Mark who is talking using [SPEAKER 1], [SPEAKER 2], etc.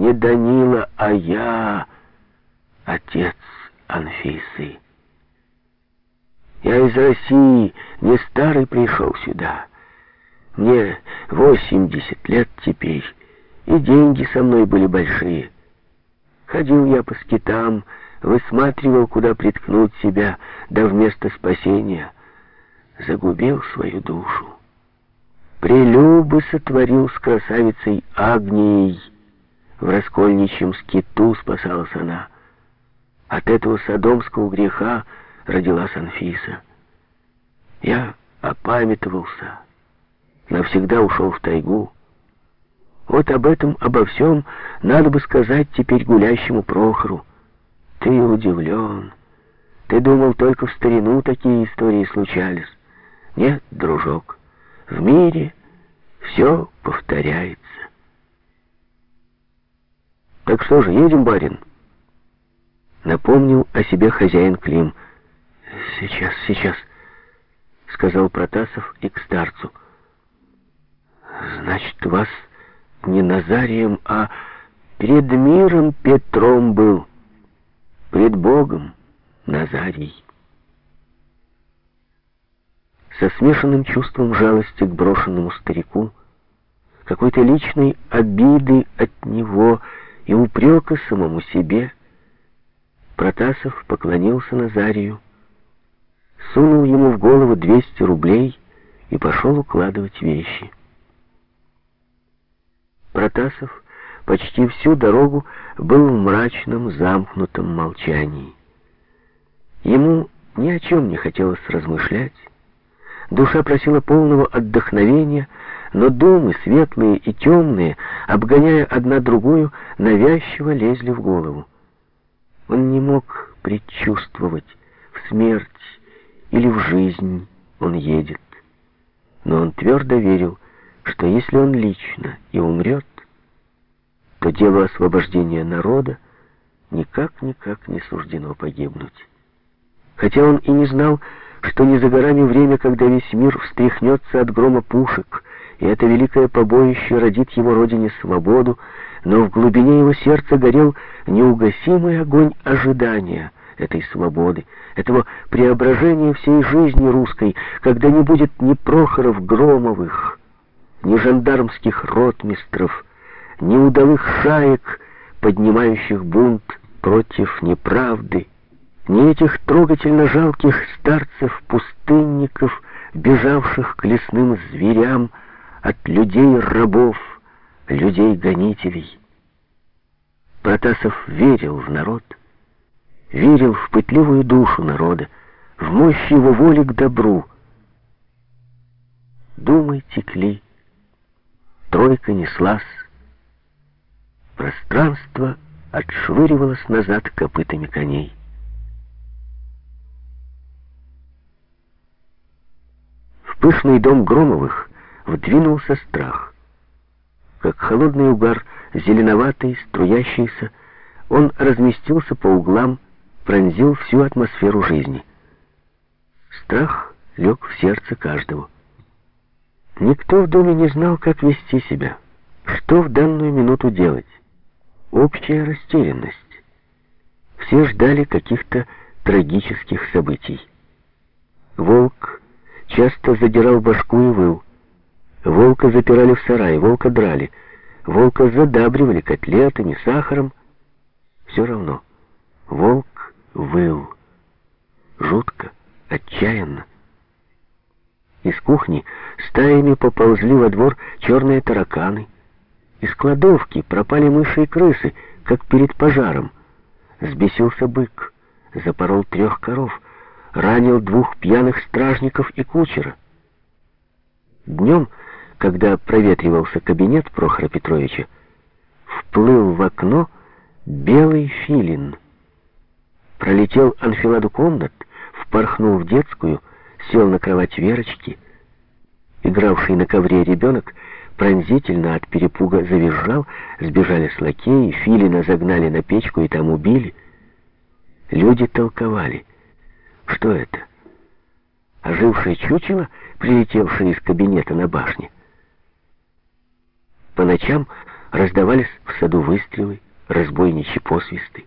[SPEAKER 1] не Данила, а я, отец Анфисы. Я из России, не старый пришел сюда. Мне восемьдесят лет теперь, и деньги со мной были большие. Ходил я по скитам, высматривал, куда приткнуть себя, да вместо спасения загубил свою душу. Прелюбы сотворил с красавицей Агнией, в раскольничьем скиту спасалась она. От этого содомского греха родилась Анфиса. Я опамятовался, навсегда ушел в тайгу. Вот об этом, обо всем надо бы сказать теперь гулящему Прохору. Ты удивлен. Ты думал, только в старину такие истории случались. Нет, дружок, в мире все повторяется. Так что же, едем, барин? Напомнил о себе хозяин Клим. Сейчас, сейчас, сказал Протасов и к старцу. Значит, вас не Назарием, а перед миром Петром был, пред Богом Назарий. Со смешанным чувством жалости к брошенному старику, какой-то личной обиды от него и упрека самому себе, Протасов поклонился Назарию, сунул ему в голову 200 рублей и пошел укладывать вещи. Протасов почти всю дорогу был в мрачном, замкнутом молчании. Ему ни о чем не хотелось размышлять. Душа просила полного отдохновения, но думы, светлые и темные, обгоняя одна другую, навязчиво лезли в голову. Он не мог предчувствовать, в смерть или в жизнь он едет. Но он твердо верил, что если он лично и умрет, то дело освобождения народа никак-никак не суждено погибнуть. Хотя он и не знал, что не за горами время, когда весь мир встряхнется от грома пушек, и это великое побоище родит его родине свободу, но в глубине его сердца горел неугасимый огонь ожидания этой свободы, этого преображения всей жизни русской, когда не будет ни Прохоров Громовых, ни жандармских ротмистров, ни удалых шаек, поднимающих бунт против неправды, ни этих трогательно жалких старцев-пустынников, бежавших к лесным зверям от людей-рабов, людей-гонителей. Протасов верил в народ, верил в пытливую душу народа, в мощь его воли к добру. Думы текли, тройка неслась, пространство отшвыривалось назад копытами коней. пышный дом Громовых вдвинулся страх. Как холодный угар, зеленоватый, струящийся, он разместился по углам, пронзил всю атмосферу жизни. Страх лег в сердце каждого. Никто в доме не знал, как вести себя, что в данную минуту делать. Общая растерянность. Все ждали каких-то трагических событий. Волк часто задирал башку и выл. Волка запирали в сарай, волка драли, волка задабривали котлетами, сахаром. Все равно волк выл. Жутко, отчаянно. Из кухни стаями поползли во двор черные тараканы. Из кладовки пропали мыши и крысы, как перед пожаром. Сбесился бык, запорол трех коров — ранил двух пьяных стражников и кучера. Днем, когда проветривался кабинет Прохора Петровича, вплыл в окно белый филин. Пролетел анфиладу комнат, впорхнул в детскую, сел на кровать Верочки. Игравший на ковре ребенок пронзительно от перепуга завизжал, сбежали с лакеи, филина загнали на печку и там убили. Люди толковали. Что это? Ожившее чучело, прилетевшее из кабинета на башне? По ночам раздавались в саду выстрелы, разбойничьи посвисты.